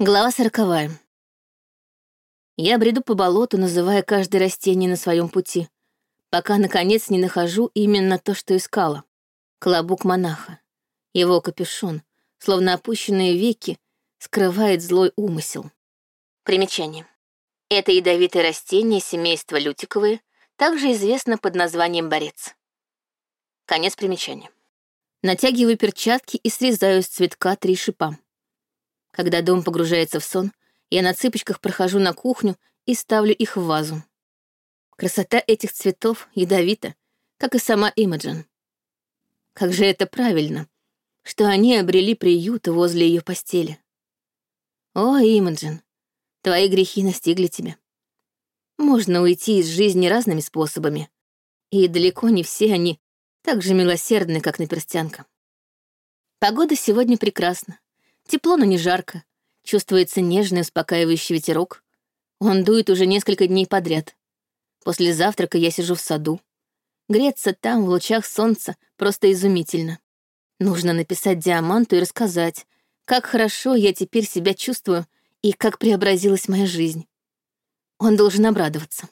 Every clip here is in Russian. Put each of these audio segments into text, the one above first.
Глава сороковая. Я бреду по болоту, называя каждое растение на своем пути, пока, наконец, не нахожу именно то, что искала. Колобук монаха. Его капюшон, словно опущенные веки, скрывает злой умысел. Примечание. Это ядовитое растение семейства лютиковые, также известно под названием борец. Конец примечания. Натягиваю перчатки и срезаю с цветка три шипа. Когда дом погружается в сон, я на цыпочках прохожу на кухню и ставлю их в вазу. Красота этих цветов ядовита, как и сама Имаджин. Как же это правильно, что они обрели приют возле ее постели. О, Имаджин, твои грехи настигли тебя. Можно уйти из жизни разными способами, и далеко не все они так же милосердны, как наперстянка. Погода сегодня прекрасна. Тепло, но не жарко. Чувствуется нежный, успокаивающий ветерок. Он дует уже несколько дней подряд. После завтрака я сижу в саду. Греться там, в лучах солнца, просто изумительно. Нужно написать Диаманту и рассказать, как хорошо я теперь себя чувствую и как преобразилась моя жизнь. Он должен обрадоваться.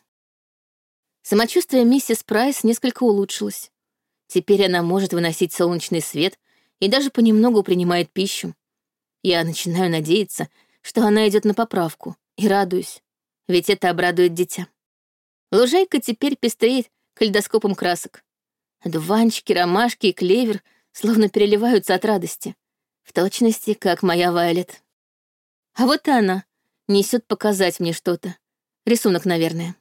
Самочувствие миссис Прайс несколько улучшилось. Теперь она может выносить солнечный свет и даже понемногу принимает пищу. Я начинаю надеяться, что она идет на поправку, и радуюсь, ведь это обрадует дитя. Лужайка теперь пестреет кальдоскопом красок. Дуванчики, ромашки и клевер словно переливаются от радости, в точности, как моя Вайлет. А вот и она несет показать мне что-то. Рисунок, наверное.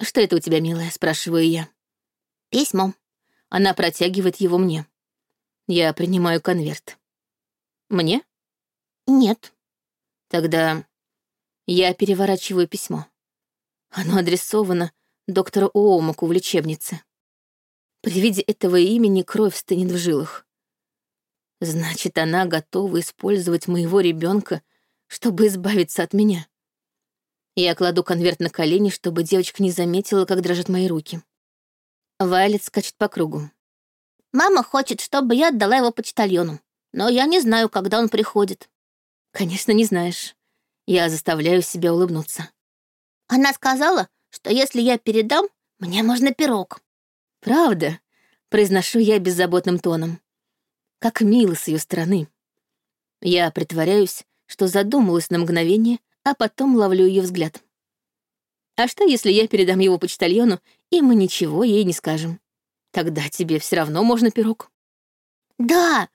«Что это у тебя, милая?» — спрашиваю я. «Письмо». Она протягивает его мне. Я принимаю конверт. «Мне?» «Нет». «Тогда я переворачиваю письмо. Оно адресовано доктору Оумаку в лечебнице. При виде этого имени кровь стынет в жилах. Значит, она готова использовать моего ребенка, чтобы избавиться от меня. Я кладу конверт на колени, чтобы девочка не заметила, как дрожат мои руки. Вайлет скачет по кругу. «Мама хочет, чтобы я отдала его почтальону, но я не знаю, когда он приходит. Конечно, не знаешь. Я заставляю себя улыбнуться. Она сказала, что если я передам, мне можно пирог. Правда, произношу я беззаботным тоном. Как мило с ее стороны. Я притворяюсь, что задумалась на мгновение, а потом ловлю ее взгляд. А что, если я передам его почтальону, и мы ничего ей не скажем? Тогда тебе все равно можно пирог. Да!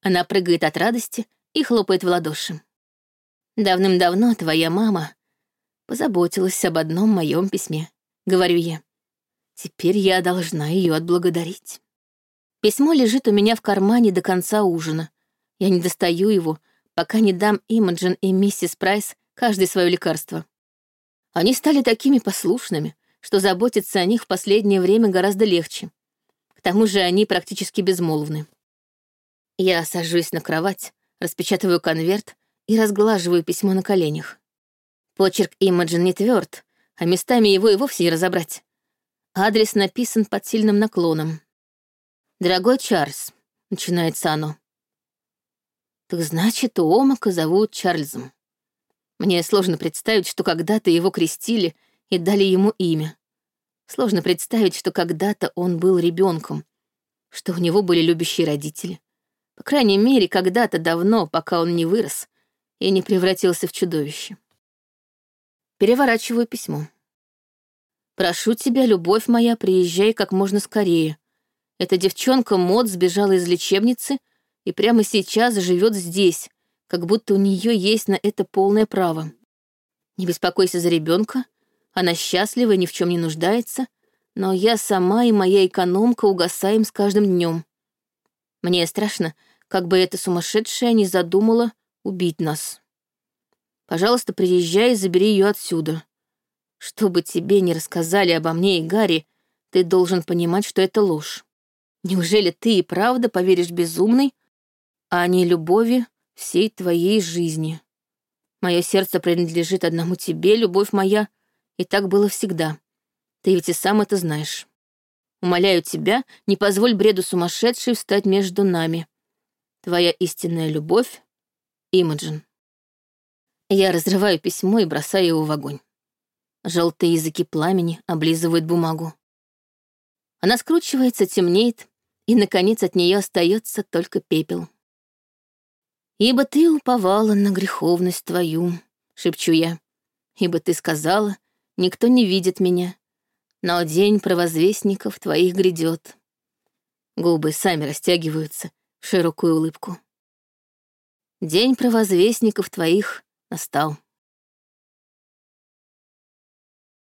Она прыгает от радости, и хлопает в ладоши. «Давным-давно твоя мама позаботилась об одном моем письме», — говорю я. «Теперь я должна ее отблагодарить». Письмо лежит у меня в кармане до конца ужина. Я не достаю его, пока не дам Имаджин и миссис Прайс каждое свое лекарство. Они стали такими послушными, что заботиться о них в последнее время гораздо легче. К тому же они практически безмолвны. Я сажусь на кровать, распечатываю конверт и разглаживаю письмо на коленях. Почерк Имаджин не тверд, а местами его и вовсе не разобрать. Адрес написан под сильным наклоном. «Дорогой Чарльз», — начинается оно. «Так значит, у Омака зовут Чарльзом. Мне сложно представить, что когда-то его крестили и дали ему имя. Сложно представить, что когда-то он был ребенком, что у него были любящие родители. По крайней мере, когда-то давно, пока он не вырос и не превратился в чудовище. Переворачиваю письмо. «Прошу тебя, любовь моя, приезжай как можно скорее. Эта девчонка Мод сбежала из лечебницы и прямо сейчас живет здесь, как будто у нее есть на это полное право. Не беспокойся за ребенка, она счастлива и ни в чем не нуждается, но я сама и моя экономка угасаем с каждым днем. Мне страшно, как бы эта сумасшедшая не задумала убить нас. Пожалуйста, приезжай и забери ее отсюда. Что бы тебе ни рассказали обо мне и Гарри, ты должен понимать, что это ложь. Неужели ты и правда поверишь безумной, а не любови всей твоей жизни? Мое сердце принадлежит одному тебе, любовь моя, и так было всегда. Ты ведь и сам это знаешь. Умоляю тебя, не позволь бреду сумасшедшей встать между нами. Твоя истинная любовь — Имаджин. Я разрываю письмо и бросаю его в огонь. Желтые языки пламени облизывают бумагу. Она скручивается, темнеет, и, наконец, от нее остается только пепел. «Ибо ты уповала на греховность твою», — шепчу я. «Ибо ты сказала, никто не видит меня, но день провозвестников твоих грядет». Губы сами растягиваются в широкую улыбку. День провозвестников твоих настал.